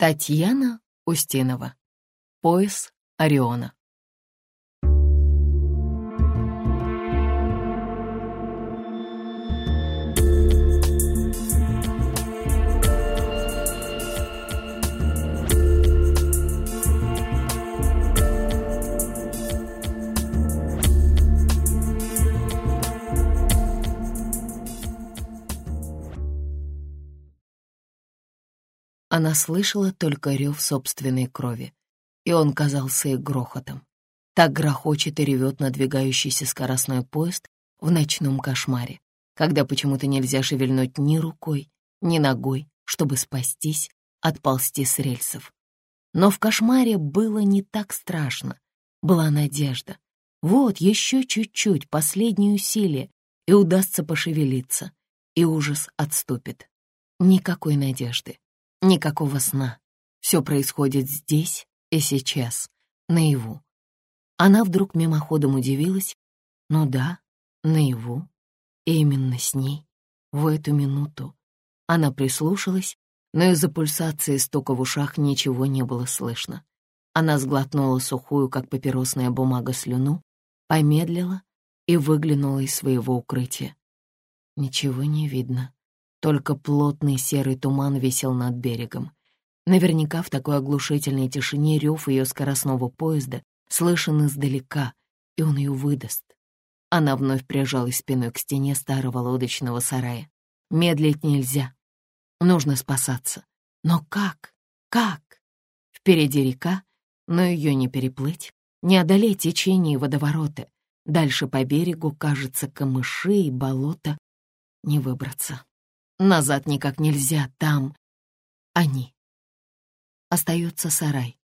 Татьяна Устинова. Пояс Ориона. Она слышала только рев собственной крови, и он казался ей грохотом. Так грохочет и ревет надвигающийся скоростной поезд в ночном кошмаре, когда почему-то нельзя шевельнуть ни рукой, ни ногой, чтобы спастись, отползти с рельсов. Но в кошмаре было не так страшно. Была надежда. Вот еще чуть-чуть, последнее усилие, и удастся пошевелиться, и ужас отступит. Никакой надежды. Никакого сна. Все происходит здесь и сейчас, наяву. Она вдруг мимоходом удивилась. Ну да, наяву. И именно с ней, в эту минуту. Она прислушалась, но из-за пульсации стука в ушах ничего не было слышно. Она сглотнула сухую, как папиросная бумага, слюну, помедлила и выглянула из своего укрытия. Ничего не видно. Только плотный серый туман висел над берегом. Наверняка в такой оглушительной тишине рев ее скоростного поезда слышен издалека, и он ее выдаст. Она вновь прижалась спиной к стене старого лодочного сарая. Медлить нельзя. Нужно спасаться. Но как? Как? Впереди река, но ее не переплыть, не одолеть течение и водовороты. Дальше по берегу, кажется, камыши и болото. Не выбраться. Назад никак нельзя, там они. Остается сарай.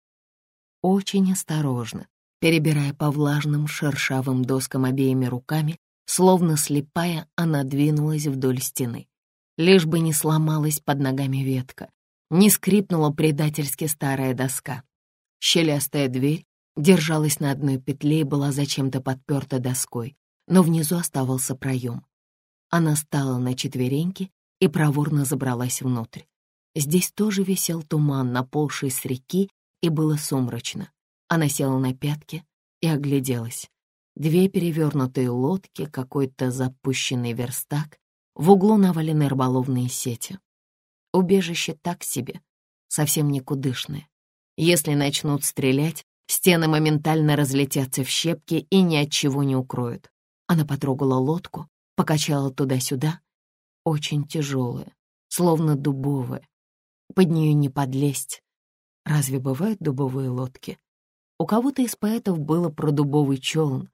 Очень осторожно, перебирая по влажным шершавым доскам обеими руками, словно слепая, она двинулась вдоль стены. Лишь бы не сломалась под ногами ветка, не скрипнула предательски старая доска. Щелястая дверь держалась на одной петле и была зачем-то подперта доской, но внизу оставался проем. Она стала на четвереньки и проворно забралась внутрь. Здесь тоже висел туман, наползший с реки, и было сумрачно. Она села на пятки и огляделась. Две перевернутые лодки, какой-то запущенный верстак, в углу навалены рыболовные сети. Убежище так себе, совсем никудышное. Если начнут стрелять, стены моментально разлетятся в щепки и ни от чего не укроют. Она потрогала лодку, покачала туда-сюда, очень тяжелая, словно дубовая. Под нее не подлезть. Разве бывают дубовые лодки? У кого-то из поэтов было про дубовый челн,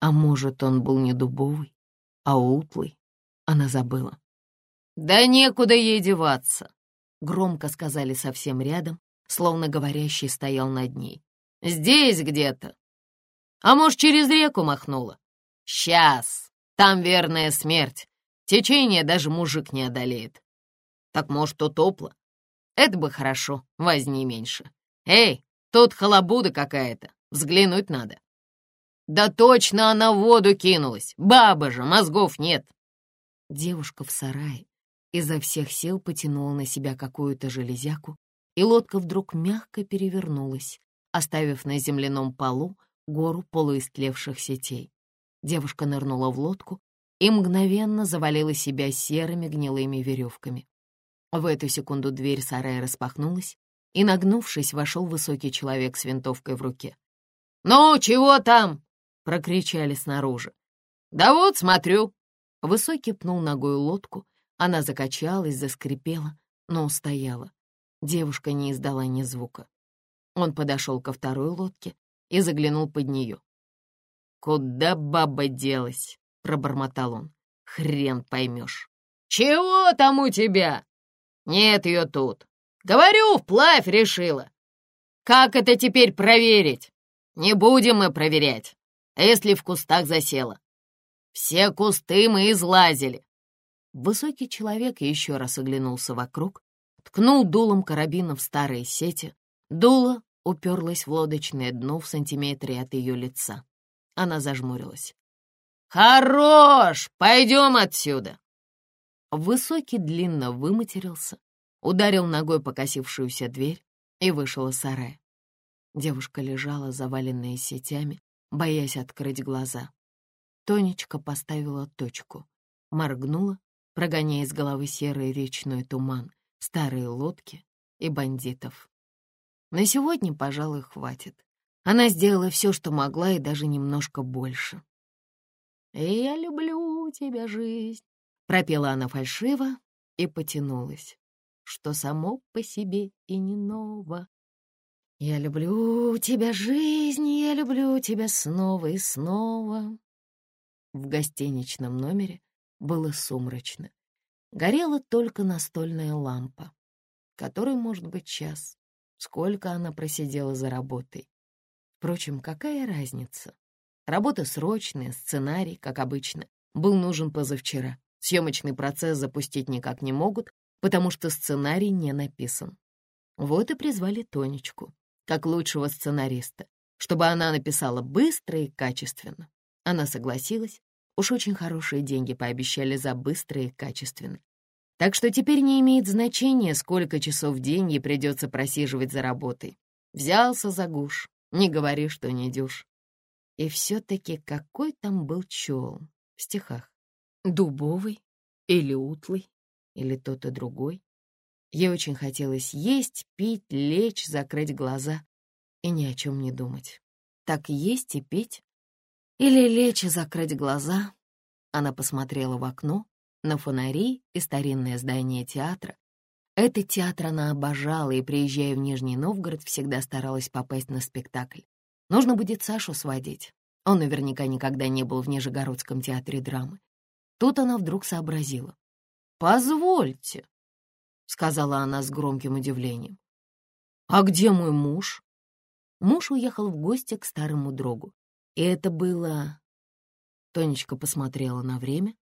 а может, он был не дубовый, а утлый. Она забыла. «Да некуда ей деваться!» — громко сказали совсем рядом, словно говорящий стоял над ней. «Здесь где-то! А может, через реку махнула? Сейчас! Там верная смерть! Течение даже мужик не одолеет. Так, может, утопло? Это бы хорошо, возни меньше. Эй, тут халабуда какая-то, взглянуть надо. Да точно она в воду кинулась, баба же, мозгов нет. Девушка в сарае изо всех сил потянула на себя какую-то железяку, и лодка вдруг мягко перевернулась, оставив на земляном полу гору полуистлевших сетей. Девушка нырнула в лодку и мгновенно завалила себя серыми гнилыми веревками. В эту секунду дверь сарая распахнулась, и, нагнувшись, вошел высокий человек с винтовкой в руке. «Ну, чего там?» — прокричали снаружи. «Да вот, смотрю». Высокий пнул ногой лодку, она закачалась, заскрипела, но устояла. Девушка не издала ни звука. Он подошел ко второй лодке и заглянул под нее. «Куда баба делась?» Пробормотал он. «Хрен поймешь». «Чего там у тебя?» «Нет ее тут. Говорю, вплавь решила. Как это теперь проверить? Не будем мы проверять, если в кустах засела. Все кусты мы излазили». Высокий человек еще раз оглянулся вокруг, ткнул дулом карабина в старые сети. Дуло уперлось в лодочное дно в сантиметре от ее лица. Она зажмурилась. «Хорош! Пойдем отсюда!» Высокий длинно выматерился, ударил ногой покосившуюся дверь, и вышел из сарая. Девушка лежала, заваленная сетями, боясь открыть глаза. Тонечка поставила точку, моргнула, прогоняя из головы серый речной туман, старые лодки и бандитов. На сегодня, пожалуй, хватит. Она сделала все, что могла, и даже немножко больше. «Я люблю тебя, жизнь», — пропела она фальшиво и потянулась, что само по себе и не ново. «Я люблю тебя, жизнь, я люблю тебя снова и снова». В гостиничном номере было сумрачно. Горела только настольная лампа, которой может быть час. Сколько она просидела за работой. Впрочем, какая разница? Работа срочная, сценарий, как обычно, был нужен позавчера. Съемочный процесс запустить никак не могут, потому что сценарий не написан. Вот и призвали Тонечку, как лучшего сценариста, чтобы она написала быстро и качественно. Она согласилась, уж очень хорошие деньги пообещали за быстро и качественно. Так что теперь не имеет значения, сколько часов в день ей придется просиживать за работой. Взялся за гуш, не говори, что не дюш. И все-таки какой там был чел в стихах? Дубовый или утлый, или тот и другой? Ей очень хотелось есть, пить, лечь, закрыть глаза и ни о чем не думать. Так есть и петь? Или лечь и закрыть глаза? Она посмотрела в окно, на фонари и старинное здание театра. Этот театр она обожала и, приезжая в Нижний Новгород, всегда старалась попасть на спектакль. Нужно будет Сашу сводить. Он наверняка никогда не был в Нижегородском театре драмы. Тут она вдруг сообразила. «Позвольте», — сказала она с громким удивлением. «А где мой муж?» Муж уехал в гости к старому другу. И это было... Тонечка посмотрела на время.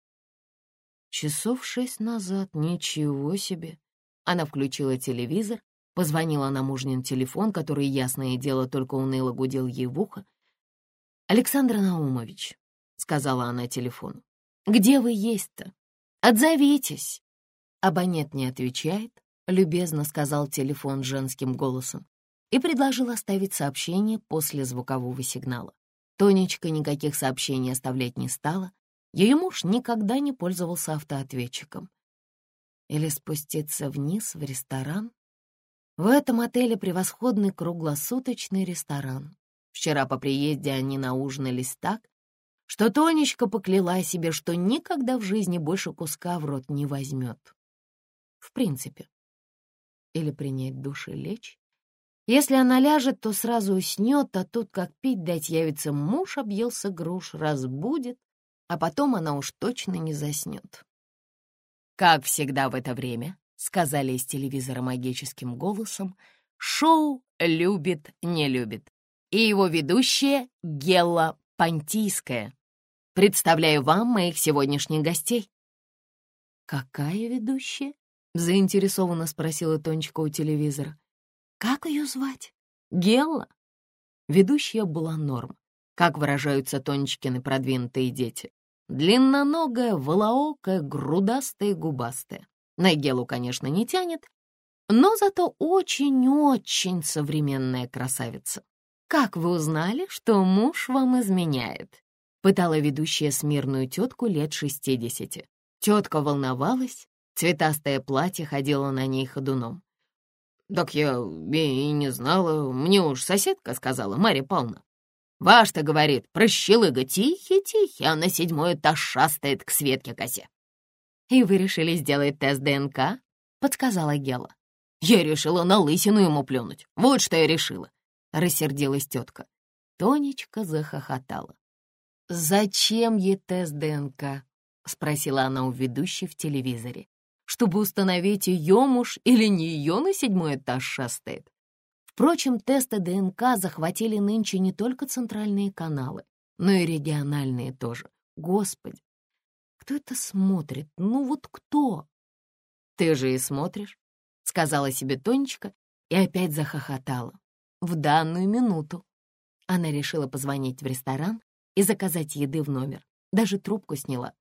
Часов шесть назад, ничего себе. Она включила телевизор, позвонила на мужнин телефон, который, ясное дело, только уныло гудел ей в ухо. «Александр Наумович», — сказала она телефону, — «где вы есть-то? Отзовитесь!» Абонент не отвечает, любезно сказал телефон женским голосом и предложил оставить сообщение после звукового сигнала. Тонечка никаких сообщений оставлять не стала, ее муж никогда не пользовался автоответчиком. Или спуститься вниз в ресторан? В этом отеле превосходный круглосуточный ресторан. Вчера по приезде они наужинались так, что Тонечка покляла себе, что никогда в жизни больше куска в рот не возьмет. В принципе. Или принять душ и лечь. Если она ляжет, то сразу уснет, а тут как пить дать явится муж, объелся груш, разбудит, а потом она уж точно не заснет. Как всегда в это время, сказали из телевизора магическим голосом, шоу «Любит, не любит» и его ведущая Гелла Пантийская. Представляю вам моих сегодняшних гостей. «Какая ведущая?» — заинтересованно спросила Тонечка у телевизора. «Как ее звать?» «Гелла». Ведущая была норм, как выражаются Тонечкины продвинутые дети. Длинноногая, волоокая, грудастая губастая. На Гелу, конечно, не тянет, но зато очень-очень современная красавица. «Как вы узнали, что муж вам изменяет?» — пытала ведущая смирную тетку лет шестидесяти. Тетка волновалась, цветастое платье ходило на ней ходуном. «Так я и не знала, мне уж соседка сказала, Марья Павловна. Ваш-то, говорит, прощелыга тихий-тихий, а на седьмой этаж шастает к Светке косе. «И вы решили сделать тест ДНК?» — подсказала Гела. «Я решила на лысину ему плюнуть. Вот что я решила», — рассердилась тетка. Тонечка захохотала. «Зачем ей тест ДНК?» — спросила она у ведущей в телевизоре. «Чтобы установить, ее муж или не ее на седьмой этаж шастает. Впрочем, тесты ДНК захватили нынче не только центральные каналы, но и региональные тоже. Господи, кто это смотрит? Ну вот кто? Ты же и смотришь, сказала себе Тонечка и опять захохотала. В данную минуту. Она решила позвонить в ресторан и заказать еды в номер. Даже трубку сняла.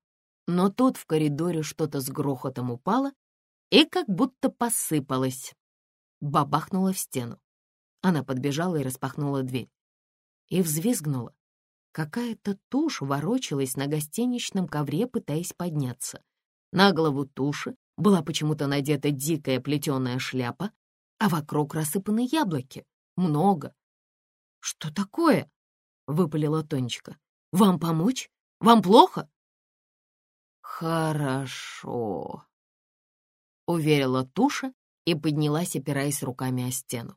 Но тут в коридоре что-то с грохотом упало и как будто посыпалось. Бабахнуло в стену. Она подбежала и распахнула дверь. И взвизгнула. Какая-то тушь ворочалась на гостиничном ковре, пытаясь подняться. На голову туши была почему-то надета дикая плетеная шляпа, а вокруг рассыпаны яблоки. Много. «Что такое?» — выпалила Тонечка. «Вам помочь? Вам плохо?» «Хорошо», — уверила Туша и поднялась, опираясь руками о стену.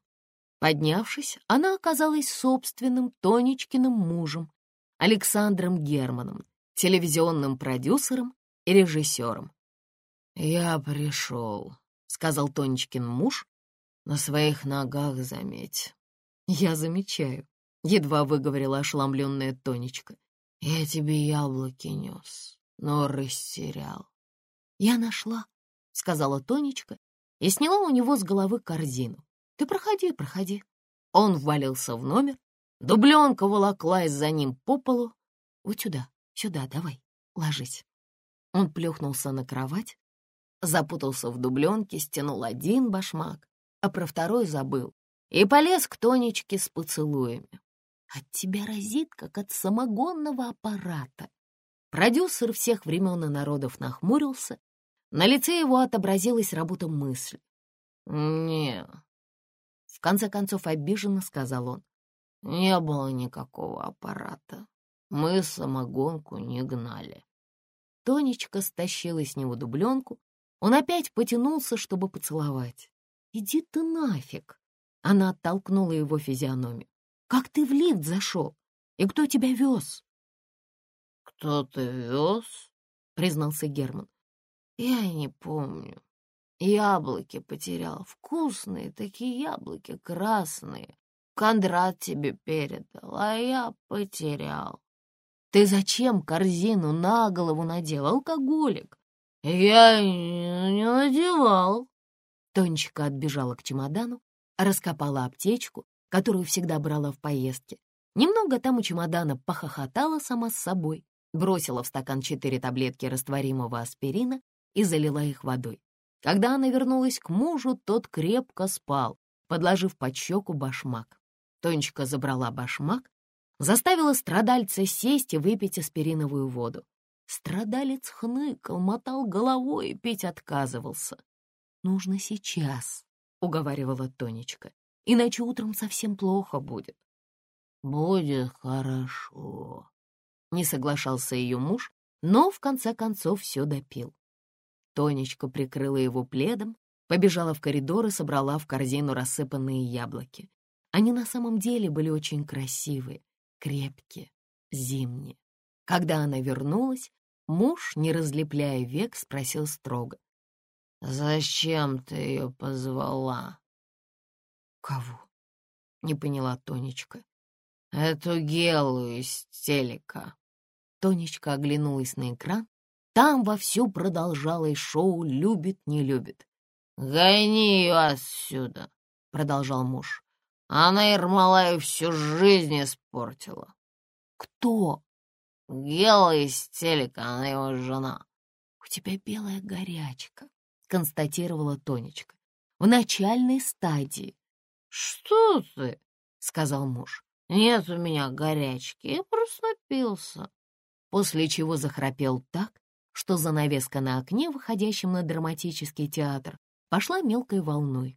Поднявшись, она оказалась собственным Тонечкиным мужем, Александром Германом, телевизионным продюсером и режиссером. «Я пришел», — сказал Тонечкин муж, — «на своих ногах заметь». «Я замечаю», — едва выговорила ошеломленная Тонечка. «Я тебе яблоки нес, но растерял». «Я нашла», — сказала Тонечка и сняла у него с головы корзину. «Ты проходи, проходи». Он ввалился в номер, дубленка волоклась за ним по полу. «Вот сюда, сюда, давай, ложись». Он плюхнулся на кровать, запутался в дубленке, стянул один башмак, а про второй забыл, и полез к Тонечке с поцелуями. От тебя разит, как от самогонного аппарата. Продюсер всех времен и народов нахмурился. На лице его отобразилась работа мысли. «Не», — в конце концов обиженно сказал он, — «не было никакого аппарата. Мы самогонку не гнали». Тонечка стащила с него дубленку. Он опять потянулся, чтобы поцеловать. «Иди ты нафиг!» Она оттолкнула его физиономию. «Как ты в лифт зашел? И кто тебя вез?» «Кто-то вез?» — признался Герман. «Я не помню. Яблоки потерял. Вкусные такие яблоки, красные. Кондрат тебе передал, а я потерял». «Ты зачем корзину на голову надел, алкоголик?» «Я не надевал», Тонечка отбежала к чемодану, раскопала аптечку, которую всегда брала в поездке. Немного там у чемодана похохотала сама с собой, бросила в стакан четыре таблетки растворимого аспирина и залила их водой. Когда она вернулась к мужу, тот крепко спал, подложив под щеку башмак. Тонечка забрала башмак, заставила страдальца сесть и выпить аспириновую воду. Страдалец хныкал, мотал головой и пить отказывался. «Нужно сейчас», — уговаривала Тонечка, «иначе утром совсем плохо будет». «Будет хорошо», — не соглашался ее муж, но в конце концов все допил. Тонечка прикрыла его пледом, побежала в коридор и собрала в корзину рассыпанные яблоки. Они на самом деле были очень красивые, крепкие, зимние. Когда она вернулась, муж, не разлепляя век, спросил строго. «Зачем ты ее позвала?» «Кого?» — не поняла Тонечка. «Эту Гелу из телека». Тонечка оглянулась на экран. Там вовсю продолжалось шоу «Любит, не любит». «Гони ее отсюда», — продолжал муж. «Она Ермолаю всю жизнь испортила». «Кто?» «Гела из телека, она его жена». «У тебя белая горячка», констатировала Тонечка. «В начальной стадии». «Что ты?» — сказал муж. «Нет у меня горячки, я просто напился». После чего захрапел так, что занавеска на окне, выходящем на драматический театр, пошла мелкой волной.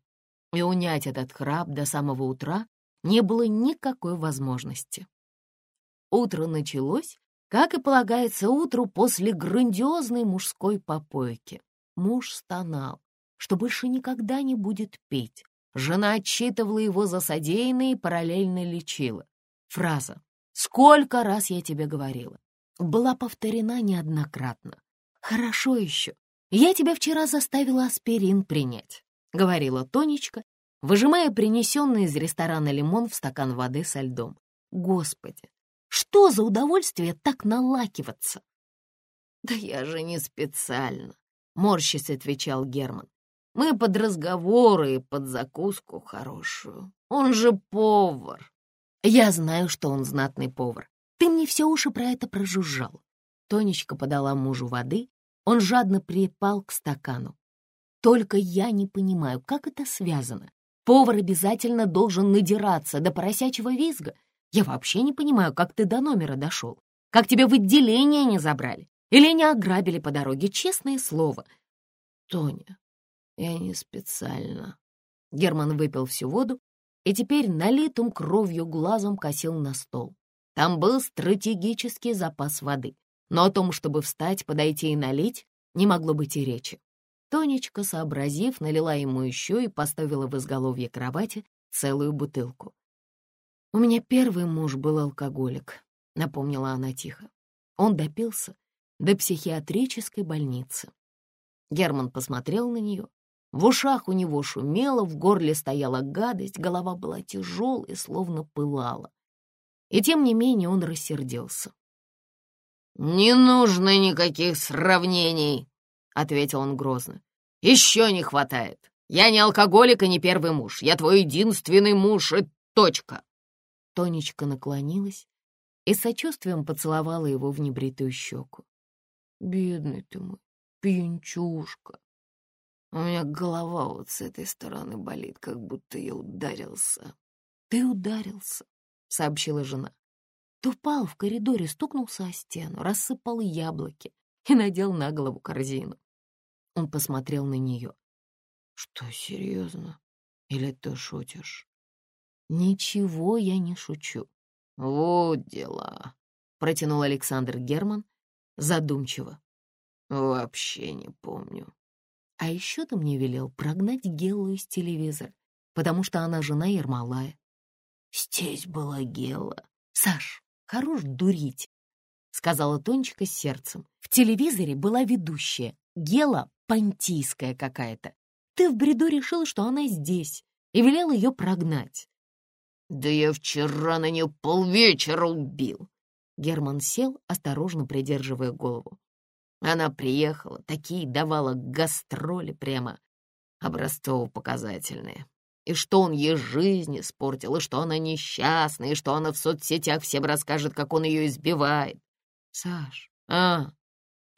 И унять этот храп до самого утра не было никакой возможности. Утро началось, как и полагается утру после грандиозной мужской попойки. Муж стонал, что больше никогда не будет пить. Жена отчитывала его за содеянное и параллельно лечила. Фраза «Сколько раз я тебе говорила?» была повторена неоднократно. «Хорошо еще. Я тебя вчера заставила аспирин принять», — говорила Тонечка, выжимая принесенный из ресторана лимон в стакан воды со льдом. «Господи, что за удовольствие так налакиваться?» «Да я же не специально», морщись отвечал Герман. Мы под разговоры и под закуску хорошую. Он же повар. Я знаю, что он знатный повар. Ты мне все уши про это прожужжал. Тонечка подала мужу воды, он жадно припал к стакану. Только я не понимаю, как это связано. Повар обязательно должен надираться до поросячьего визга. Я вообще не понимаю, как ты до номера дошел. Как тебя в отделение не забрали. Или не ограбили по дороге, честное слово. Тоня, я не специально. Герман выпил всю воду и теперь налитым кровью глазом косил на стол. Там был стратегический запас воды, но о том, чтобы встать, подойти и налить, не могло быть и речи. Тонечка, сообразив, налила ему еще и поставила в изголовье кровати целую бутылку. «У меня первый муж был алкоголик», — напомнила она тихо. Он допился до психиатрической больницы. Герман посмотрел на нее. В ушах у него шумело, в горле стояла гадость, голова была тяжелой, словно пылала. И тем не менее он рассердился. «Не нужно никаких сравнений», — ответил он грозно. «Еще не хватает. Я не алкоголик и не первый муж. Я твой единственный муж и точка». Тонечка наклонилась и сочувствием поцеловала его в небритую щеку. «Бедный ты мой, пьянчушка. У меня голова вот с этой стороны болит, как будто я ударился». «Ты ударился», — сообщила жена. Ты упал в коридоре, стукнулся о стену, рассыпал яблоки и надел на голову корзину. Он посмотрел на нее. «Что, серьезно? Или ты шутишь?» «Ничего я не шучу». «Вот дела», — протянул Александр Герман задумчиво. «Вообще не помню». «А еще ты мне велел прогнать Геллу из телевизора, потому что она жена Ермолая». «Здесь была Гелла». «Саш, хорош дурить», — сказала Тонечка с сердцем. «В телевизоре была ведущая, Гела Понтийская какая-то. Ты в бреду решил, что она здесь, и велел ее прогнать». «Да я вчера на нее полвечера убил!» Герман сел, осторожно придерживая голову. Она приехала, такие давала гастроли прямо образцово-показательные. И что он ей жизнь испортил, и что она несчастна, и что она в соцсетях всем расскажет, как он ее избивает. Саш, а,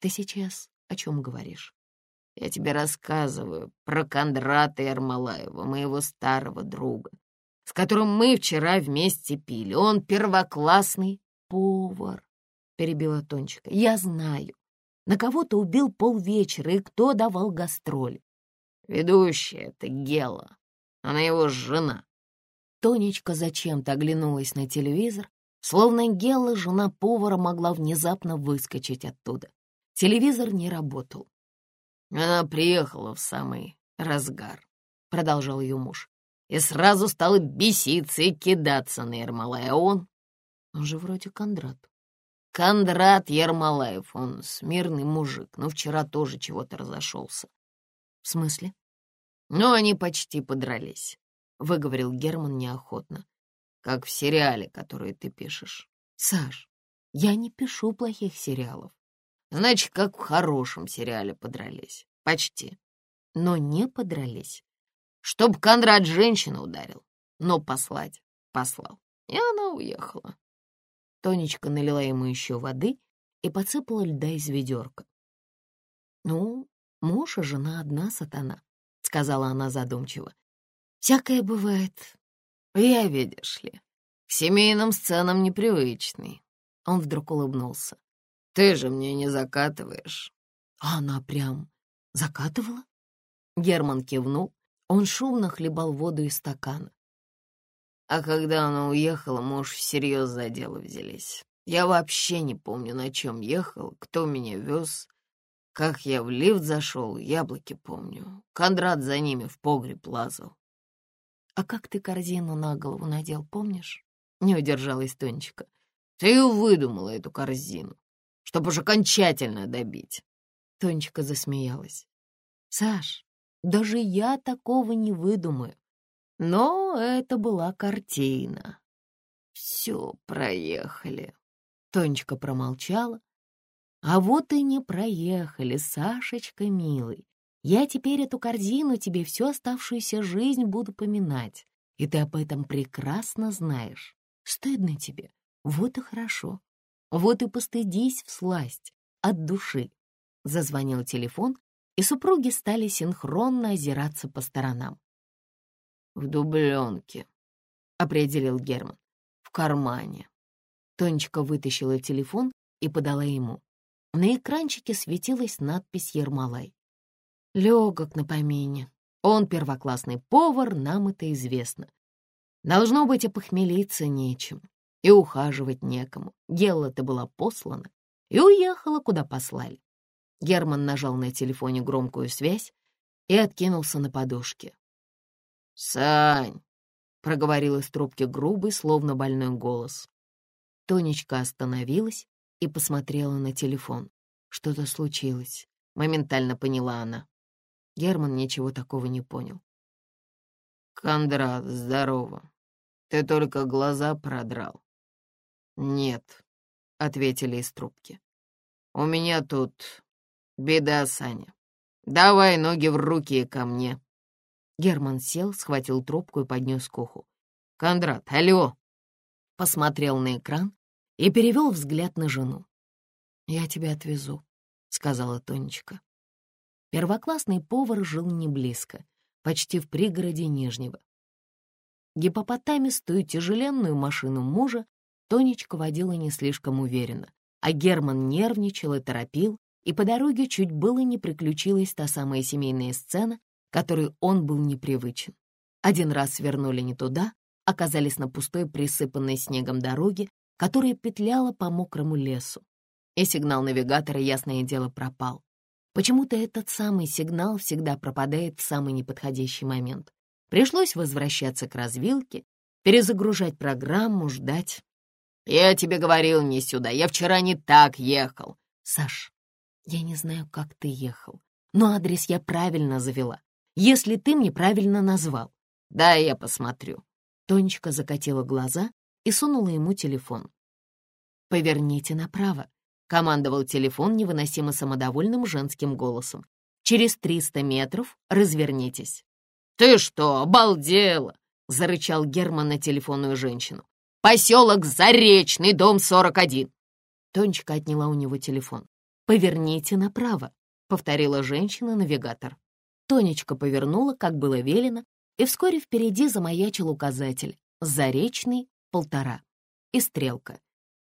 ты сейчас о чем говоришь? Я тебе рассказываю про Кондрата Ермолаева, моего старого друга, с которым мы вчера вместе пили. Он первоклассный повар, перебила Тончика. Я знаю, на кого то убил полвечера и кто давал гастроли. Ведущая это Гела. Она его жена. Тонечка зачем-то оглянулась на телевизор, словно Гелла, жена повара, могла внезапно выскочить оттуда. Телевизор не работал. Она приехала в самый разгар, — продолжал ее муж, и сразу стала беситься и кидаться на Ермолая. А он... Он же вроде Кондрат. Кондрат Ермолаев, он смирный мужик, но вчера тоже чего-то разошелся. В смысле? «Ну, они почти подрались», — выговорил Герман неохотно. «Как в сериале, который ты пишешь». «Саш, я не пишу плохих сериалов». «Значит, как в хорошем сериале подрались. Почти. Но не подрались. Чтоб Конрад женщину ударил, но послать послал. И она уехала». Тонечка налила ему еще воды и подсыпала льда из ведерка. «Ну, муж и жена одна сатана сказала она задумчиво. «Всякое бывает. Я, видишь ли, к семейным сценам непривычный». Он вдруг улыбнулся. «Ты же мне не закатываешь». А она прям закатывала? Герман кивнул. Он шумно хлебал воду из стакана. А когда она уехала, муж всерьез за дело взялись. Я вообще не помню, на чем ехал, кто меня вез. Как я в лифт зашел, яблоки помню. Кондрат за ними в погреб лазал. «А как ты корзину на голову надел, помнишь?» Не удержалась Тонечка. «Ты выдумала эту корзину, чтобы уж окончательно добить». Тонечка засмеялась. «Саш, даже я такого не выдумаю. Но это была картина». «Все, проехали». Тонечка промолчала, а вот и не проехали, Сашечка, милый. Я теперь эту корзину тебе всю оставшуюся жизнь буду поминать, и ты об этом прекрасно знаешь. Стыдно тебе, вот и хорошо. Вот и постыдись всласть, от души. Зазвонил телефон, и супруги стали синхронно озираться по сторонам. «В дубленке», — определил Герман. «В кармане». Тонечка вытащила телефон и подала ему. На экранчике светилась надпись «Ермолай». Легок на помине. Он первоклассный повар, нам это известно. Должно быть, и похмелиться нечем, и ухаживать некому. Гелла-то была послана и уехала, куда послали. Герман нажал на телефоне громкую связь и откинулся на подушке. «Сань!» — проговорил из трубки грубый, словно больной голос. Тонечка остановилась и посмотрела на телефон. Что-то случилось. Моментально поняла она. Герман ничего такого не понял. «Кондрат, здорово. Ты только глаза продрал». «Нет», — ответили из трубки. «У меня тут беда, Саня. Давай ноги в руки и ко мне». Герман сел, схватил трубку и поднес к уху. «Кондрат, алло!» Посмотрел на экран и перевел взгляд на жену. «Я тебя отвезу», — сказала Тонечка. Первоклассный повар жил не близко, почти в пригороде Нижнего. Гипопотамистую тяжеленную машину мужа Тонечка водила не слишком уверенно, а Герман нервничал и торопил, и по дороге чуть было не приключилась та самая семейная сцена, которой он был непривычен. Один раз свернули не туда, оказались на пустой присыпанной снегом дороге, которая петляла по мокрому лесу. И сигнал навигатора, ясное дело, пропал. Почему-то этот самый сигнал всегда пропадает в самый неподходящий момент. Пришлось возвращаться к развилке, перезагружать программу, ждать. «Я тебе говорил не сюда, я вчера не так ехал». «Саш, я не знаю, как ты ехал, но адрес я правильно завела, если ты мне правильно назвал». «Да, я посмотрю». Тонечка закатила глаза и сунула ему телефон. «Поверните направо», — командовал телефон невыносимо самодовольным женским голосом. «Через триста метров развернитесь». «Ты что, обалдела?» — зарычал Герман на телефонную женщину. «Поселок Заречный, дом 41». Тонечка отняла у него телефон. «Поверните направо», — повторила женщина-навигатор. Тонечка повернула, как было велено, и вскоре впереди замаячил указатель «Заречный, полтора» и стрелка.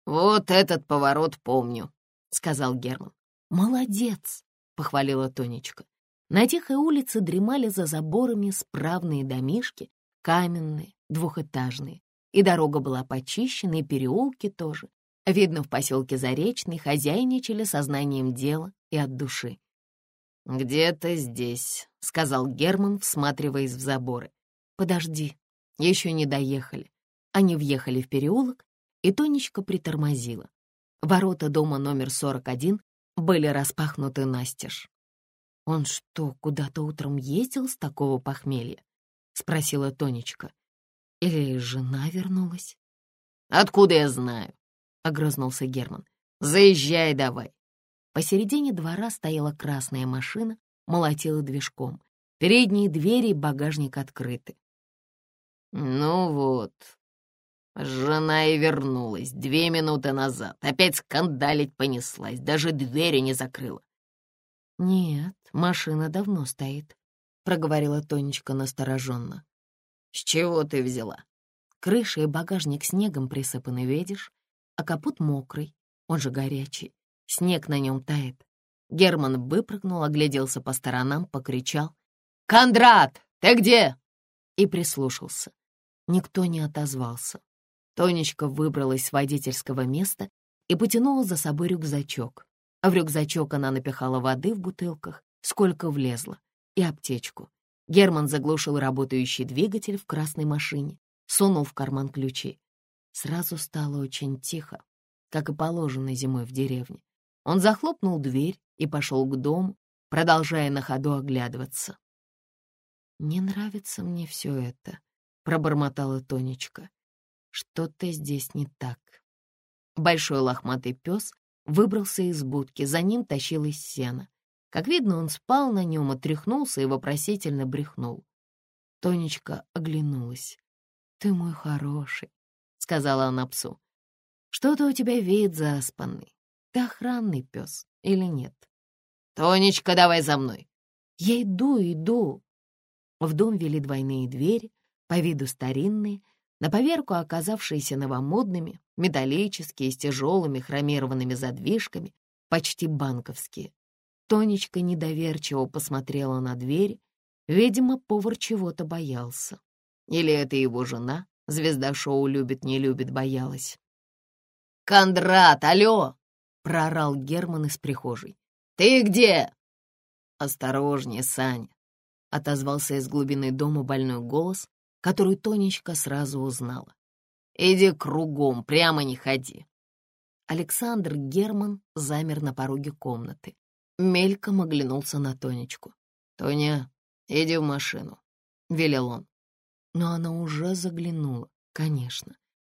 «Вот этот поворот помню», — сказал Герман. «Молодец», — похвалила Тонечка. На тихой улице дремали за заборами справные домишки, каменные, двухэтажные. И дорога была почищена, и переулки тоже. Видно, в поселке Заречный хозяйничали сознанием дела и от души. «Где-то здесь», — сказал Герман, всматриваясь в заборы. «Подожди, еще не доехали». Они въехали в переулок, и Тонечка притормозила. Ворота дома номер 41 были распахнуты настежь. «Он что, куда-то утром ездил с такого похмелья?» — спросила Тонечка. «Или жена вернулась?» «Откуда я знаю?» — огрызнулся Герман. «Заезжай давай». Посередине двора стояла красная машина, молотила движком. Передние двери и багажник открыты. «Ну вот, Жена и вернулась две минуты назад. Опять скандалить понеслась, даже двери не закрыла. «Нет, машина давно стоит», — проговорила Тонечка настороженно. «С чего ты взяла?» Крыша и багажник снегом присыпаны, видишь? А капот мокрый, он же горячий. Снег на нем тает. Герман выпрыгнул, огляделся по сторонам, покричал. «Кондрат, ты где?» И прислушался. Никто не отозвался. Тонечка выбралась с водительского места и потянула за собой рюкзачок. А в рюкзачок она напихала воды в бутылках, сколько влезла, и аптечку. Герман заглушил работающий двигатель в красной машине, сунул в карман ключи. Сразу стало очень тихо, как и положено зимой в деревне. Он захлопнул дверь и пошел к дому, продолжая на ходу оглядываться. «Не нравится мне все это», — пробормотала Тонечка. Что-то здесь не так. Большой лохматый пес выбрался из будки, за ним тащилось сено. Как видно, он спал на нем, отряхнулся и вопросительно брехнул. Тонечка оглянулась. «Ты мой хороший», — сказала она псу. «Что-то у тебя вид заспанный. Ты охранный пес или нет?» «Тонечка, давай за мной!» «Я иду, иду!» В дом вели двойные двери, по виду старинные, на поверку оказавшиеся новомодными, металлические, с тяжелыми хромированными задвижками, почти банковские. Тонечка недоверчиво посмотрела на дверь. Видимо, повар чего-то боялся. Или это его жена, звезда шоу «Любит, не любит» боялась. «Кондрат, алло!» — проорал Герман из прихожей. «Ты где?» «Осторожнее, Саня!» — отозвался из глубины дома больной голос, который Тонечка сразу узнала. «Иди кругом, прямо не ходи!» Александр Герман замер на пороге комнаты. Мельком оглянулся на Тонечку. «Тоня, иди в машину», — велел он. Но она уже заглянула, конечно.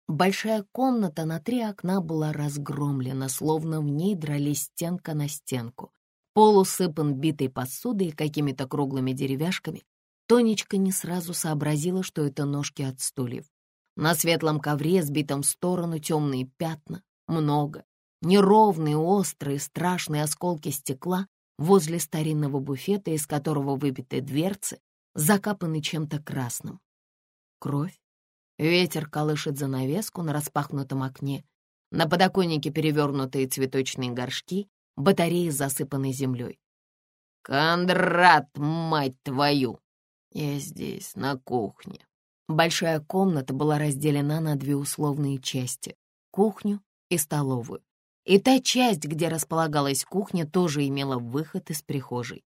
Большая комната на три окна была разгромлена, словно в ней дрались стенка на стенку. Пол усыпан битой посудой и какими-то круглыми деревяшками. Тонечка не сразу сообразила, что это ножки от стульев. На светлом ковре, сбитом в сторону, темные пятна. Много. Неровные, острые, страшные осколки стекла возле старинного буфета, из которого выбиты дверцы, закапаны чем-то красным. Кровь. Ветер колышет занавеску на распахнутом окне. На подоконнике перевернутые цветочные горшки, батареи засыпаны землей. «Кондрат, мать твою!» «Я здесь, на кухне». Большая комната была разделена на две условные части — кухню и столовую. И та часть, где располагалась кухня, тоже имела выход из прихожей.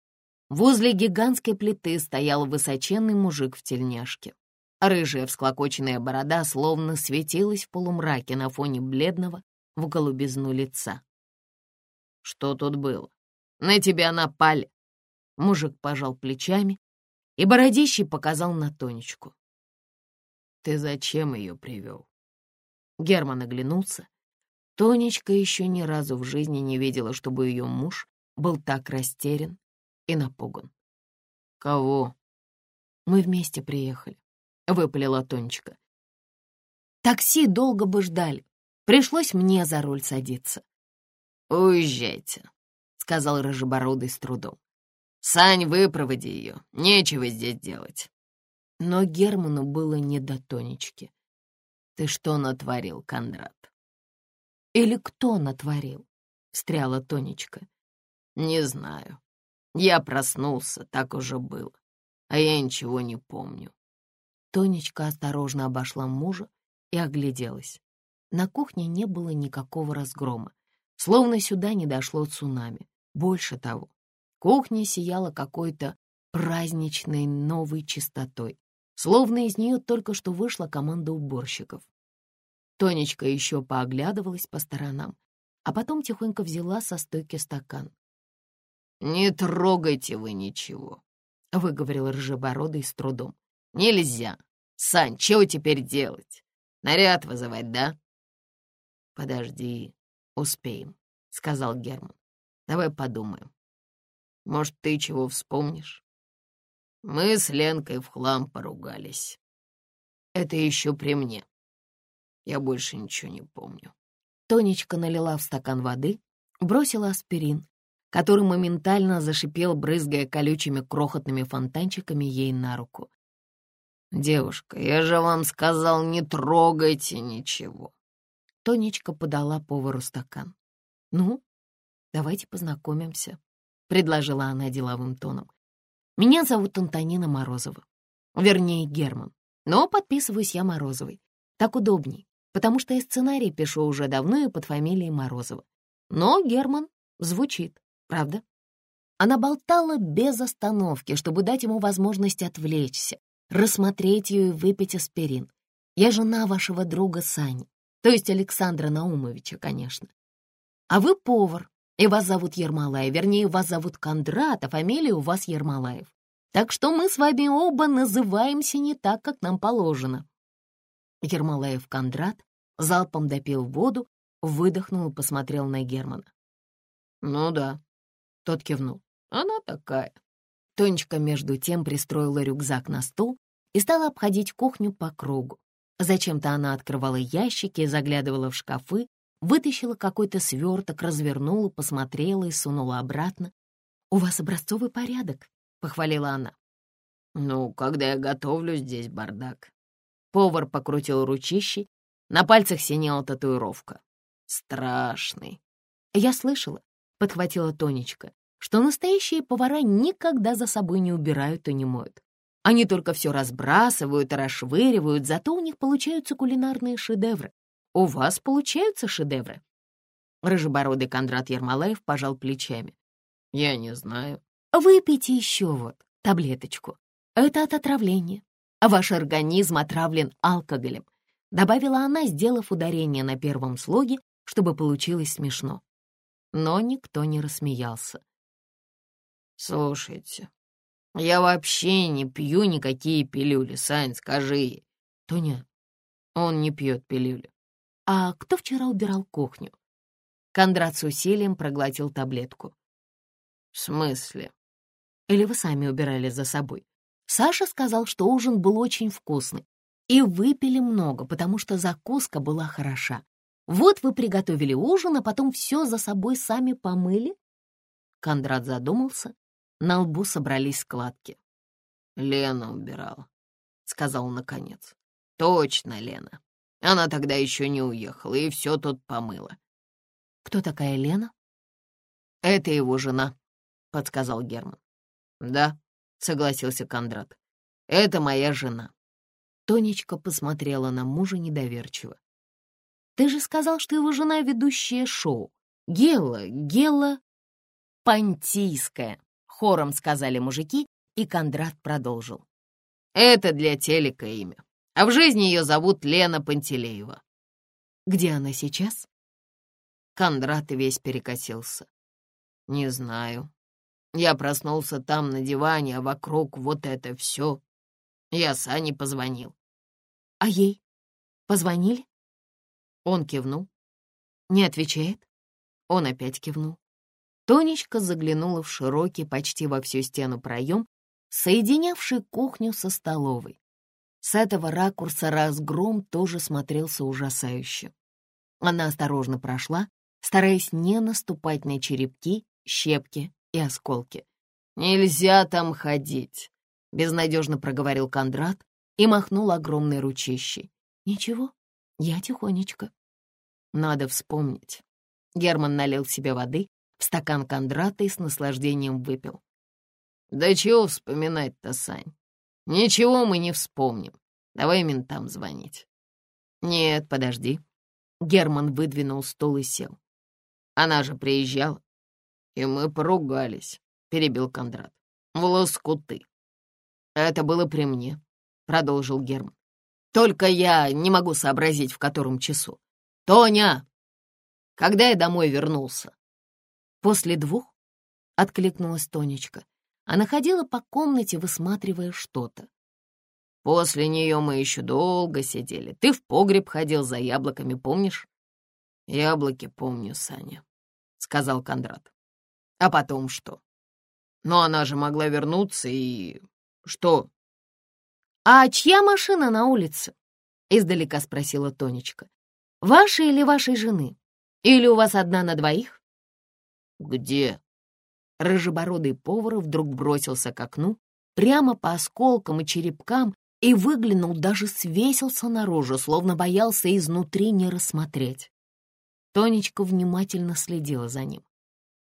Возле гигантской плиты стоял высоченный мужик в тельняшке. Рыжая всклокоченная борода словно светилась в полумраке на фоне бледного в голубизну лица. «Что тут было? На тебя напали!» Мужик пожал плечами, и бородищий показал на Тонечку. «Ты зачем ее привел?» Герман оглянулся. Тонечка еще ни разу в жизни не видела, чтобы ее муж был так растерян и напуган. «Кого?» «Мы вместе приехали. — выпалила Тонечка. Такси долго бы ждали. Пришлось мне за руль садиться. «Уезжайте», — сказал Рыжебородый с трудом. «Сань, выпроводи ее. Нечего здесь делать». Но Герману было не до Тонечки. «Ты что натворил, Кондрат?» «Или кто натворил?» — встряла Тонечка. «Не знаю. Я проснулся, так уже было. А я ничего не помню. Тонечка осторожно обошла мужа и огляделась. На кухне не было никакого разгрома, словно сюда не дошло цунами. Больше того, кухня сияла какой-то праздничной новой чистотой, словно из нее только что вышла команда уборщиков. Тонечка еще пооглядывалась по сторонам, а потом тихонько взяла со стойки стакан. «Не трогайте вы ничего», — выговорил Рыжебородый с трудом. Нельзя. Сань, чего теперь делать? Наряд вызывать, да? Подожди, успеем, сказал Герман. Давай подумаем. Может, ты чего вспомнишь? Мы с Ленкой в хлам поругались. Это еще при мне. Я больше ничего не помню. Тонечка налила в стакан воды, бросила аспирин, который моментально зашипел, брызгая колючими крохотными фонтанчиками ей на руку. «Девушка, я же вам сказал, не трогайте ничего». Тонечка подала повару стакан. «Ну, давайте познакомимся», — предложила она деловым тоном. «Меня зовут Антонина Морозова. Вернее, Герман. Но подписываюсь я Морозовой. Так удобней, потому что я сценарий пишу уже давно и под фамилией Морозова. Но Герман звучит, правда?» Она болтала без остановки, чтобы дать ему возможность отвлечься, рассмотреть ее и выпить аспирин. Я жена вашего друга Сани, то есть Александра Наумовича, конечно. А вы повар, и вас зовут Ермолаев, вернее, вас зовут Кондрат, а фамилия у вас Ермолаев. Так что мы с вами оба называемся не так, как нам положено. Ермолаев Кондрат залпом допил воду, выдохнул и посмотрел на Германа. «Ну да», — тот кивнул, — «она такая». Тонечка между тем пристроила рюкзак на стол и стала обходить кухню по кругу. Зачем-то она открывала ящики, заглядывала в шкафы, вытащила какой-то сверток, развернула, посмотрела и сунула обратно. «У вас образцовый порядок», — похвалила она. «Ну, когда я готовлю, здесь бардак». Повар покрутил ручищей, на пальцах синела татуировка. «Страшный». «Я слышала», — подхватила Тонечка, что настоящие повара никогда за собой не убирают и не моют. Они только все разбрасывают и расшвыривают, зато у них получаются кулинарные шедевры. У вас получаются шедевры?» Рыжебородый Кондрат Ермолаев пожал плечами. «Я не знаю». «Выпейте еще вот таблеточку. Это от отравления. А ваш организм отравлен алкоголем», добавила она, сделав ударение на первом слоге, чтобы получилось смешно. Но никто не рассмеялся. «Слушайте, я вообще не пью никакие пилюли, Сань, скажи ей». «Тоня, он не пьет пилюли». «А кто вчера убирал кухню?» Кондрат с усилием проглотил таблетку. «В смысле?» «Или вы сами убирали за собой?» Саша сказал, что ужин был очень вкусный, и выпили много, потому что закуска была хороша. Вот вы приготовили ужин, а потом все за собой сами помыли? Кондрат задумался, на лбу собрались складки. «Лена убирала», — сказал наконец. «Точно, Лена. Она тогда еще не уехала и все тут помыла. «Кто такая Лена?» «Это его жена», — подсказал Герман. «Да», — согласился Кондрат. «Это моя жена». Тонечка посмотрела на мужа недоверчиво. «Ты же сказал, что его жена ведущая шоу. Гела, Гела Пантийская», — хором сказали мужики, и Кондрат продолжил. «Это для телека имя, а в жизни ее зовут Лена Пантелеева». «Где она сейчас?» Кондрат весь перекосился. Не знаю. Я проснулся там на диване, а вокруг вот это все. Я Сане позвонил. А ей? Позвонили? Он кивнул. Не отвечает? Он опять кивнул. Тонечка заглянула в широкий, почти во всю стену проем, соединявший кухню со столовой. С этого ракурса разгром тоже смотрелся ужасающе. Она осторожно прошла, стараясь не наступать на черепки, щепки и осколки. «Нельзя там ходить», — безнадежно проговорил Кондрат и махнул огромной ручищей. «Ничего, я тихонечко». «Надо вспомнить». Герман налил себе воды в стакан Кондрата и с наслаждением выпил. «Да чего вспоминать-то, Сань? Ничего мы не вспомним. Давай ментам звонить». «Нет, подожди». Герман выдвинул стул и сел. Она же приезжала. И мы поругались, — перебил Кондрат. В лоскуты. Это было при мне, — продолжил Герман. Только я не могу сообразить, в котором часу. Тоня! Когда я домой вернулся? После двух, — откликнулась Тонечка. Она ходила по комнате, высматривая что-то. После нее мы еще долго сидели. Ты в погреб ходил за яблоками, помнишь? Яблоки помню, Саня сказал Кондрат. А потом что? Но она же могла вернуться и... Что? «А чья машина на улице?» — издалека спросила Тонечка. «Ваша или вашей жены? Или у вас одна на двоих?» «Где?» Рыжебородый повар вдруг бросился к окну, прямо по осколкам и черепкам, и выглянул, даже свесился наружу, словно боялся изнутри не рассмотреть. Тонечка внимательно следила за ним.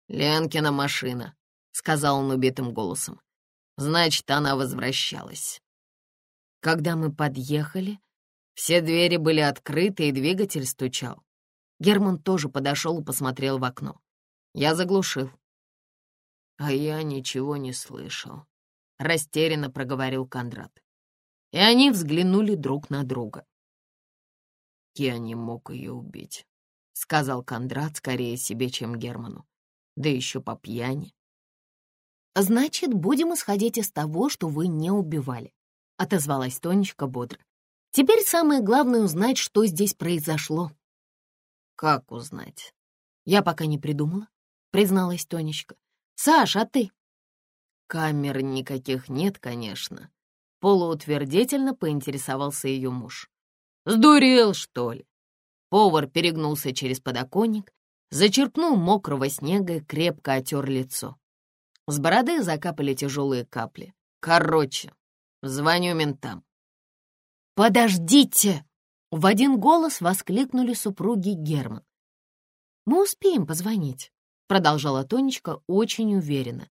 «Ленкина машина», — сказал он убитым голосом. «Значит, она возвращалась». Когда мы подъехали, все двери были открыты, и двигатель стучал. Герман тоже подошел и посмотрел в окно. Я заглушил. «А я ничего не слышал», — растерянно проговорил Кондрат. И они взглянули друг на друга. Я не мог ее убить. — сказал Кондрат скорее себе, чем Герману. Да еще по пьяни. «Значит, будем исходить из того, что вы не убивали», — отозвалась Тонечка бодро. «Теперь самое главное узнать, что здесь произошло». «Как узнать?» «Я пока не придумала», — призналась Тонечка. «Саш, а ты?» «Камер никаких нет, конечно», — полуутвердительно поинтересовался ее муж. «Сдурел, что ли? Повар перегнулся через подоконник, зачерпнул мокрого снега и крепко отер лицо. С бороды закапали тяжелые капли. Короче, Звоню ментам». «Подождите!» — в один голос воскликнули супруги Герман. «Мы успеем позвонить», — продолжала Тонечка очень уверенно.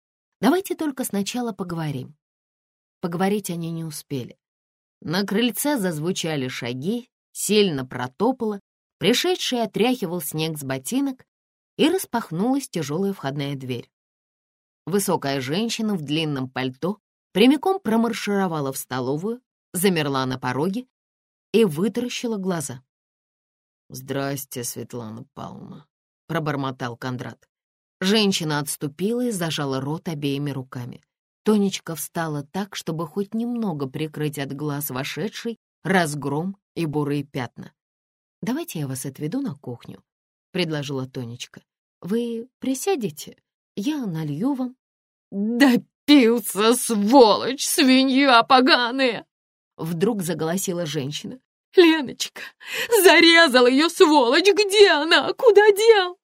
«Давайте только сначала поговорим». Поговорить они не успели. На крыльце зазвучали шаги, сильно протопало, пришедший отряхивал снег с ботинок, и распахнулась тяжелая входная дверь. Высокая женщина в длинном пальто прямиком промаршировала в столовую, замерла на пороге и вытаращила глаза. «Здрасте, Светлана Павловна», — пробормотал Кондрат. Женщина отступила и зажала рот обеими руками. Тонечка встала так, чтобы хоть немного прикрыть от глаз вошедший разгром и бурые пятна. «Давайте я вас отведу на кухню», — предложила Тонечка. «Вы присядете? Я налью вам». «Допился, сволочь, свинья поганая!» Вдруг заголосила женщина. «Леночка, зарезал ее, сволочь! Где она? Куда дел?»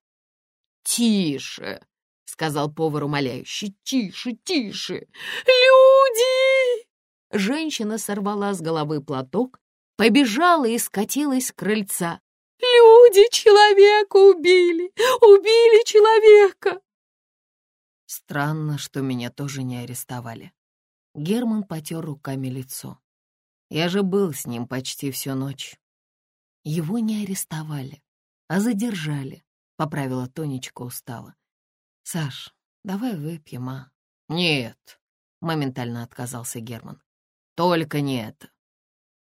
«Тише!» — сказал повар умоляющий. «Тише, тише! Люди!» Женщина сорвала с головы платок, побежала и скатилась с крыльца. «Люди человека убили! Убили человека!» Странно, что меня тоже не арестовали. Герман потер руками лицо. Я же был с ним почти всю ночь. Его не арестовали, а задержали, — поправила Тонечка устало. «Саш, давай выпьем, а?» «Нет», — моментально отказался Герман. «Только не это».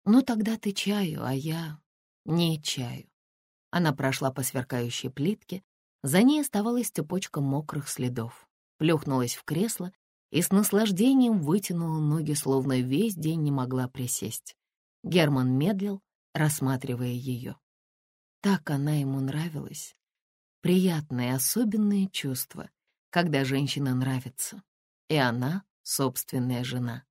«Ну тогда ты чаю, а я не чаю». Она прошла по сверкающей плитке, за ней оставалась цепочка мокрых следов плюхнулась в кресло и с наслаждением вытянула ноги, словно весь день не могла присесть. Герман медлил, рассматривая ее. Так она ему нравилась. Приятное, особенное чувство, когда женщина нравится. И она — собственная жена.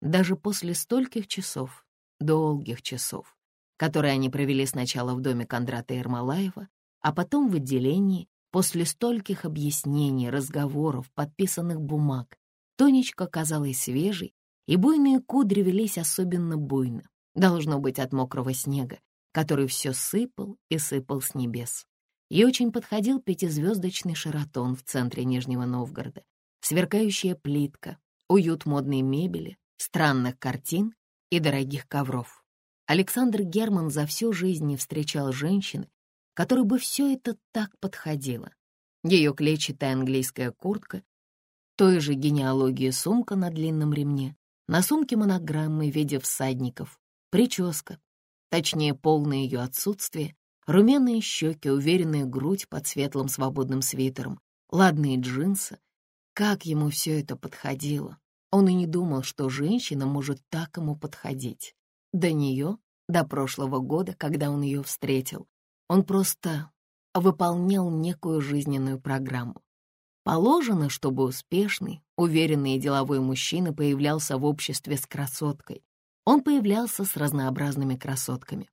Даже после стольких часов, долгих часов, которые они провели сначала в доме Кондрата Ермолаева, а потом в отделении, После стольких объяснений, разговоров, подписанных бумаг, Тонечка казалась свежей, и буйные кудри велись особенно буйно. Должно быть от мокрого снега, который все сыпал и сыпал с небес. Ей очень подходил пятизвездочный шаратон в центре Нижнего Новгорода, сверкающая плитка, уют модной мебели, странных картин и дорогих ковров. Александр Герман за всю жизнь не встречал женщины, которой бы все это так подходило. Ее клетчатая английская куртка, той же генеалогии сумка на длинном ремне, на сумке монограммы в виде всадников, прическа, точнее, полное ее отсутствие, румяные щеки, уверенная грудь под светлым свободным свитером, ладные джинсы. Как ему все это подходило. Он и не думал, что женщина может так ему подходить. До нее, до прошлого года, когда он ее встретил, он просто выполнял некую жизненную программу. Положено, чтобы успешный, уверенный и деловой мужчина появлялся в обществе с красоткой. Он появлялся с разнообразными красотками.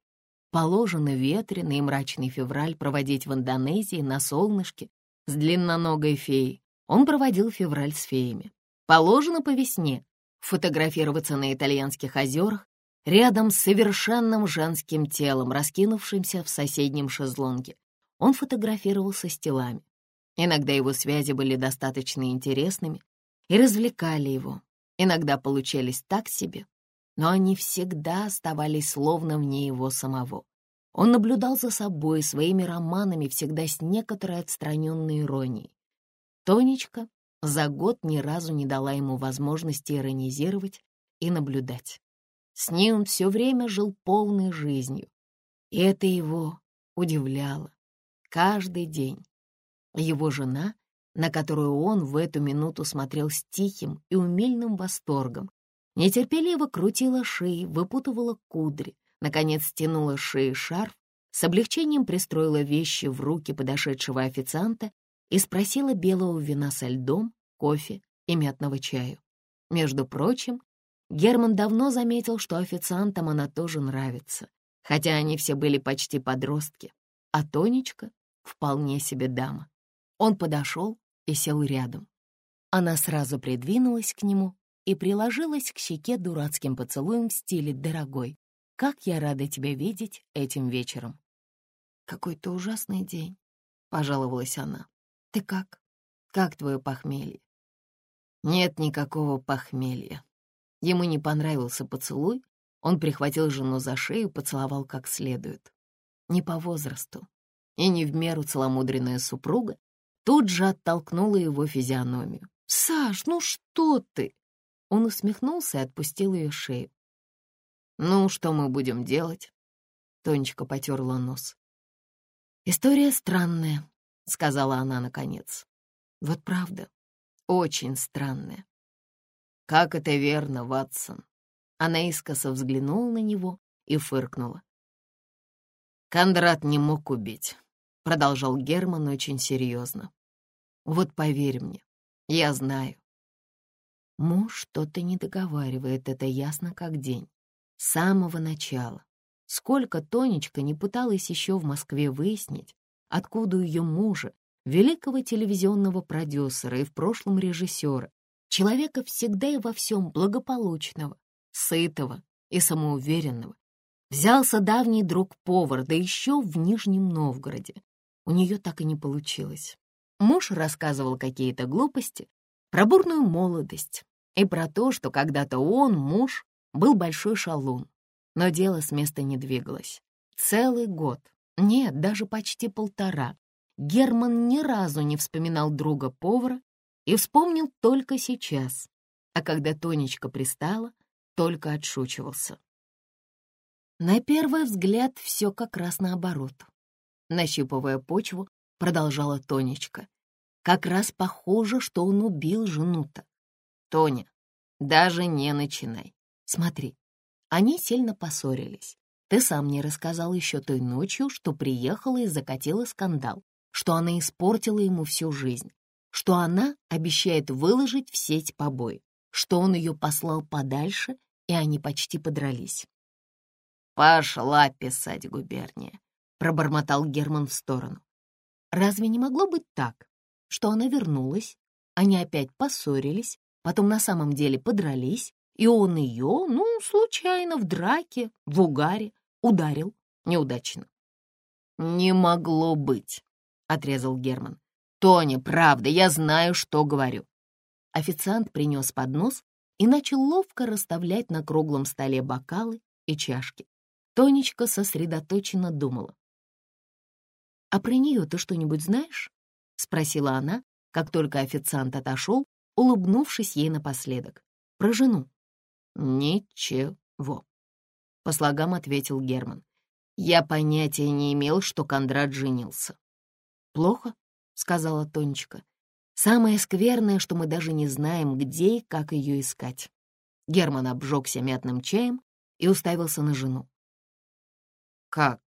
Положено ветреный и мрачный февраль проводить в Индонезии на солнышке с длинноногой феей. Он проводил февраль с феями. Положено по весне фотографироваться на итальянских озерах рядом с совершенным женским телом, раскинувшимся в соседнем шезлонге. Он фотографировался с телами. Иногда его связи были достаточно интересными и развлекали его. Иногда получались так себе, но они всегда оставались словно вне его самого. Он наблюдал за собой, своими романами, всегда с некоторой отстраненной иронией. Тонечка за год ни разу не дала ему возможности иронизировать и наблюдать. С ней он все время жил полной жизнью. И это его удивляло. Каждый день. Его жена, на которую он в эту минуту смотрел с тихим и умельным восторгом, нетерпеливо крутила шеи, выпутывала кудри, наконец стянула шеи шарф, с облегчением пристроила вещи в руки подошедшего официанта и спросила белого вина со льдом, кофе и мятного чаю. Между прочим, Герман давно заметил, что официантам она тоже нравится, хотя они все были почти подростки, а Тонечка — вполне себе дама. Он подошел и сел рядом. Она сразу придвинулась к нему и приложилась к щеке дурацким поцелуем в стиле «Дорогой, как я рада тебя видеть этим вечером». «Какой-то ужасный день», — пожаловалась она. «Ты как? Как твое похмелье?» «Нет никакого похмелья». Ему не понравился поцелуй, он прихватил жену за шею и поцеловал как следует. Не по возрасту. И не в меру целомудренная супруга тут же оттолкнула его физиономию. «Саш, ну что ты?» Он усмехнулся и отпустил ее шею. «Ну, что мы будем делать?» Тонечка потерла нос. «История странная», — сказала она наконец. «Вот правда, очень странная». «Как это верно, Ватсон?» Она искоса взглянула на него и фыркнула. «Кондрат не мог убить», — продолжал Герман очень серьезно. «Вот поверь мне, я знаю». Муж что-то не договаривает, это ясно как день. С самого начала. Сколько Тонечка не пыталась еще в Москве выяснить, откуда у ее мужа, великого телевизионного продюсера и в прошлом режиссера, человека всегда и во всем благополучного, сытого и самоуверенного. Взялся давний друг-повар, да еще в Нижнем Новгороде. У нее так и не получилось. Муж рассказывал какие-то глупости про бурную молодость и про то, что когда-то он, муж, был большой шалун. Но дело с места не двигалось. Целый год, нет, даже почти полтора, Герман ни разу не вспоминал друга-повара и вспомнил только сейчас. А когда Тонечка пристала, только отшучивался. На первый взгляд все как раз наоборот. Нащупывая почву, продолжала Тонечка. Как раз похоже, что он убил жену-то. Тоня, даже не начинай. Смотри, они сильно поссорились. Ты сам мне рассказал еще той ночью, что приехала и закатила скандал, что она испортила ему всю жизнь, что она обещает выложить в сеть побои, что он ее послал подальше и они почти подрались. «Пошла писать губерния», — пробормотал Герман в сторону. «Разве не могло быть так, что она вернулась, они опять поссорились, потом на самом деле подрались, и он ее, ну, случайно, в драке, в угаре, ударил неудачно?» «Не могло быть», — отрезал Герман. «Тоня, правда, я знаю, что говорю». Официант принес поднос, и начал ловко расставлять на круглом столе бокалы и чашки. Тонечка сосредоточенно думала. «А про нее ты что-нибудь знаешь?» — спросила она, как только официант отошел, улыбнувшись ей напоследок. «Про жену». «Ничего», — по слогам ответил Герман. «Я понятия не имел, что Кондрат женился». «Плохо», — сказала Тонечка. Самое скверное, что мы даже не знаем, где и как ее искать. Герман обжегся мятным чаем и уставился на жену. «Как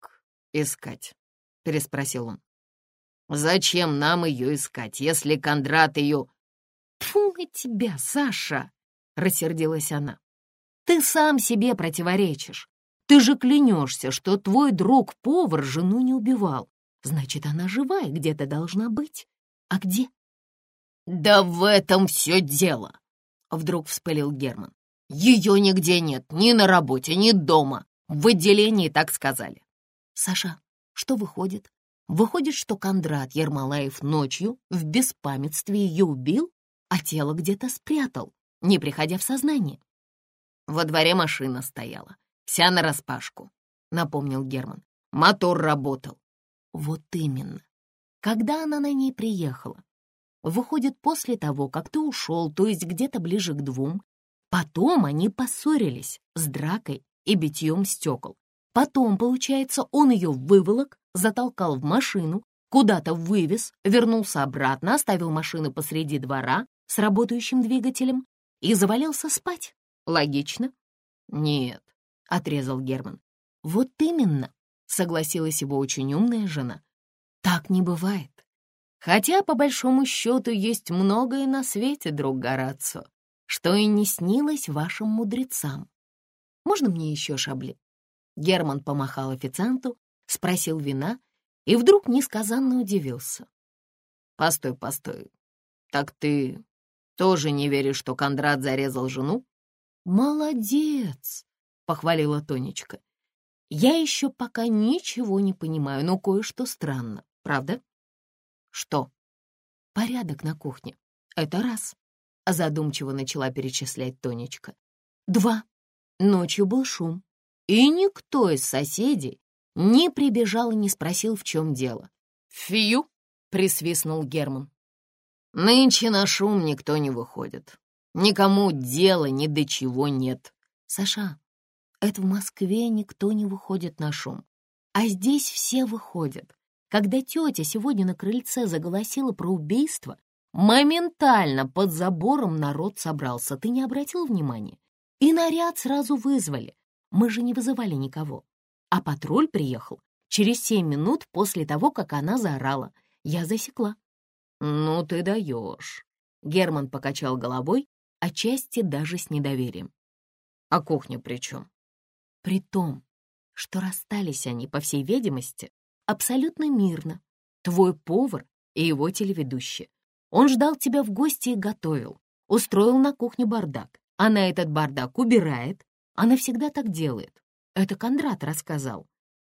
искать?» — переспросил он. «Зачем нам ее искать, если Кондрат ее...» «Тьфу тебя, Саша!» — рассердилась она. «Ты сам себе противоречишь. Ты же клянешься, что твой друг-повар жену не убивал. Значит, она живая где-то должна быть. А где?» «Да в этом все дело!» — вдруг вспылил Герман. «Ее нигде нет, ни на работе, ни дома. В отделении так сказали». «Саша, что выходит? Выходит, что Кондрат Ермолаев ночью в беспамятстве ее убил, а тело где-то спрятал, не приходя в сознание». «Во дворе машина стояла, вся нараспашку», — напомнил Герман. «Мотор работал». «Вот именно. Когда она на ней приехала, Выходит, после того, как ты ушел, то есть где-то ближе к двум, потом они поссорились с дракой и битьем стекол. Потом, получается, он ее выволок, затолкал в машину, куда-то вывез, вернулся обратно, оставил машину посреди двора с работающим двигателем и завалился спать. Логично? Нет, — отрезал Герман. Вот именно, — согласилась его очень умная жена. Так не бывает. Хотя, по большому счету, есть многое на свете, друг Горацио, что и не снилось вашим мудрецам. Можно мне еще шабли?» Герман помахал официанту, спросил вина и вдруг несказанно удивился. «Постой, постой. Так ты Тоже не веришь, что Кондрат зарезал жену? Молодец, похвалила Тонечка. Я еще пока ничего не понимаю, но кое-что странно, правда? Что? Порядок на кухне. Это раз. Задумчиво начала перечислять Тонечка. Два. Ночью был шум. И никто из соседей не прибежал и не спросил, в чем дело. «Фью!» — присвистнул Герман. «Нынче на шум никто не выходит. Никому дела ни до чего нет». «Саша, это в Москве никто не выходит на шум. А здесь все выходят. Когда тетя сегодня на крыльце заголосила про убийство, моментально под забором народ собрался. Ты не обратил внимания? И наряд сразу вызвали. Мы же не вызывали никого. А патруль приехал через семь минут после того, как она заорала. Я засекла. «Ну ты даешь!» Герман покачал головой, отчасти даже с недоверием. «А кухня при чем?» При том, что расстались они, по всей видимости, абсолютно мирно. Твой повар и его телеведущий. Он ждал тебя в гости и готовил. Устроил на кухне бардак. Она этот бардак убирает. Она всегда так делает. Это Кондрат рассказал.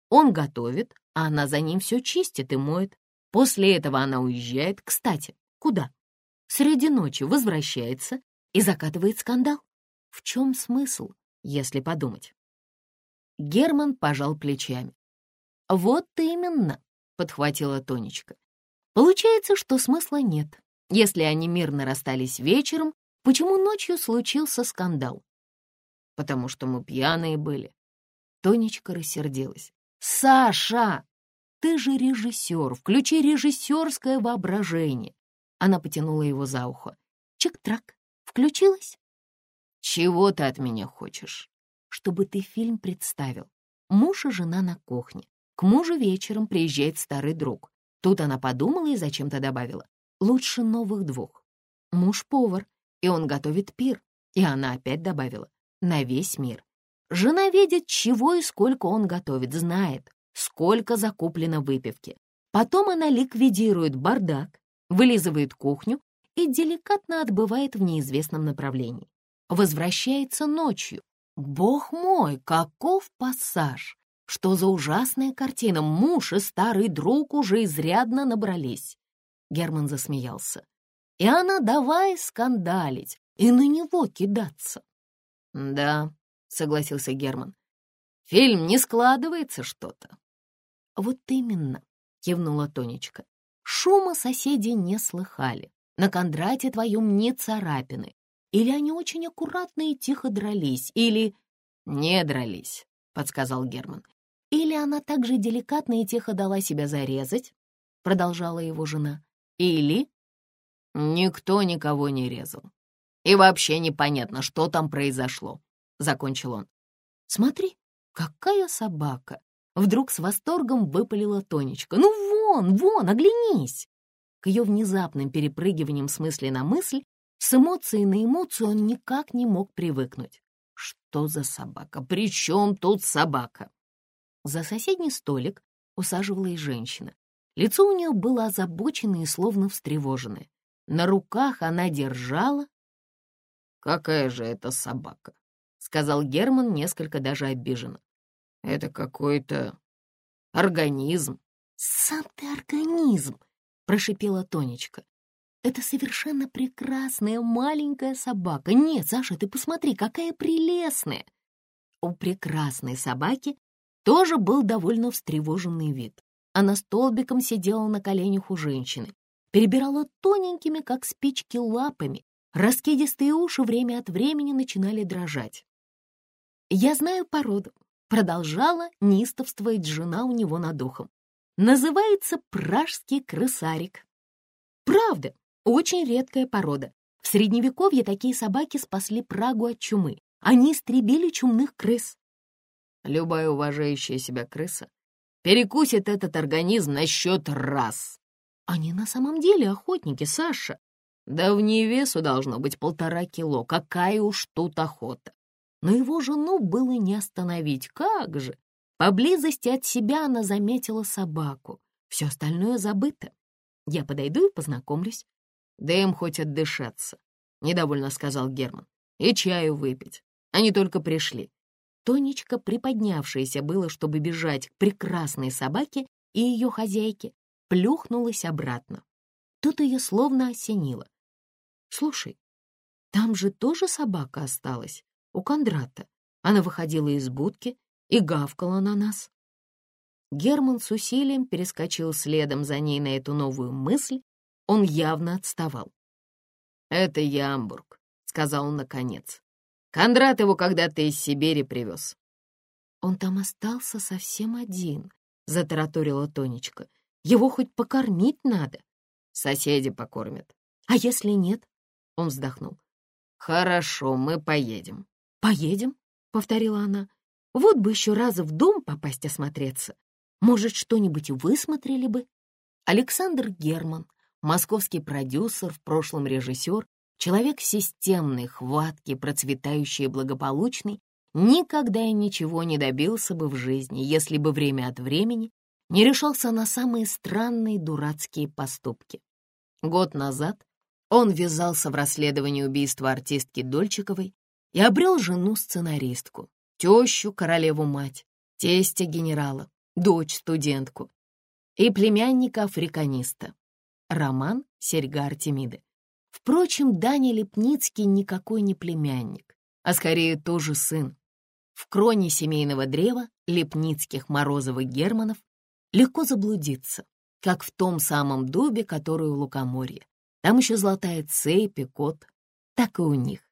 Он готовит, а она за ним все чистит и моет. После этого она уезжает. Кстати, куда? Среди ночи возвращается и закатывает скандал. В чем смысл, если подумать? Герман пожал плечами. «Вот именно», — подхватила Тонечка. «Получается, что смысла нет. Если они мирно расстались вечером, почему ночью случился скандал?» «Потому что мы пьяные были». Тонечка рассердилась. «Саша, ты же режиссер, включи режиссерское воображение!» Она потянула его за ухо. «Чик-трак, включилась?» «Чего ты от меня хочешь?» «Чтобы ты фильм представил. Муж и жена на кухне. К мужу вечером приезжает старый друг. Тут она подумала и зачем-то добавила. Лучше новых двух. Муж повар, и он готовит пир. И она опять добавила. На весь мир. Жена видит, чего и сколько он готовит, знает, сколько закуплено выпивки. Потом она ликвидирует бардак, вылизывает кухню и деликатно отбывает в неизвестном направлении. Возвращается ночью. Бог мой, каков пассаж! Что за ужасная картина! Муж и старый друг уже изрядно набрались. Герман засмеялся. И она давай скандалить и на него кидаться. Да, — согласился Герман. «Фильм не складывается что-то». «Вот именно», — кивнула Тонечка. «Шума соседи не слыхали. На Кондрате твоем не царапины. Или они очень аккуратно и тихо дрались, или...» «Не дрались», — подсказал Герман. «Или она так же деликатно и тихо дала себя зарезать», — продолжала его жена. «Или...» «Никто никого не резал. И вообще непонятно, что там произошло закончил он. «Смотри, какая собака!» Вдруг с восторгом выпалила Тонечка. «Ну вон, вон, оглянись!» К ее внезапным перепрыгиваниям с мысли на мысль, с эмоции на эмоцию он никак не мог привыкнуть. «Что за собака? При чем тут собака?» За соседний столик усаживалась женщина. Лицо у нее было озабоченное и словно встревоженное. На руках она держала... «Какая же это собака?» — сказал Герман несколько даже обиженно. «Это какой-то организм». «Сам ты организм!» — прошипела Тонечка. «Это совершенно прекрасная маленькая собака. Нет, Саша, ты посмотри, какая прелестная!» У прекрасной собаки тоже был довольно встревоженный вид. Она столбиком сидела на коленях у женщины, перебирала тоненькими, как спички, лапами. Раскидистые уши время от времени начинали дрожать. «Я знаю породу», — продолжала неистовствовать жена у него над ухом. «Называется пражский крысарик». «Правда, очень редкая порода. В Средневековье такие собаки спасли Прагу от чумы. Они истребили чумных крыс». Любая уважающая себя крыса перекусит этот организм на счет раз. Они на самом деле охотники, Саша. Да в ней весу должно быть полтора кило. Какая уж тут охота но его жену было не остановить. Как же! Поблизости от себя она заметила собаку. Все остальное забыто. Я подойду и познакомлюсь. Да им хоть отдышаться. — недовольно сказал Герман. «И чаю выпить. Они только пришли». Тонечка, приподнявшаяся было, чтобы бежать к прекрасной собаке и ее хозяйке, плюхнулась обратно. Тут ее словно осенило. «Слушай, там же тоже собака осталась, у Кондрата. Она выходила из будки и гавкала на нас». Герман с усилием перескочил следом за ней на эту новую мысль. Он явно отставал. «Это Ямбург», — сказал он наконец. «Кондрат его когда-то из Сибири привез». «Он там остался совсем один», — затараторила Тонечка. «Его хоть покормить надо». «Соседи покормят». «А если нет?» — он вздохнул. «Хорошо, мы поедем». «Поедем?» — повторила она. «Вот бы еще раз в дом попасть осмотреться. Может, что-нибудь высмотрели бы?» Александр Герман московский продюсер, в прошлом режиссер, человек системный, хваткий, процветающий и благополучный, никогда и ничего не добился бы в жизни, если бы время от времени не решался на самые странные дурацкие поступки. Год назад он ввязался в расследование убийства артистки Дольчиковой и обрел жену-сценаристку, тещу, королеву-мать, тестя генерала, дочь-студентку и племянника-африканиста. Роман «Серьга Артемиды». Впрочем, Даня Лепницкий никакой не племянник, а скорее тоже сын. В кроне семейного древа Лепницких, Морозовых, Германов легко заблудиться, как в том самом дубе, который у Лукоморья. Там еще золотая цепь и кот, так и у них.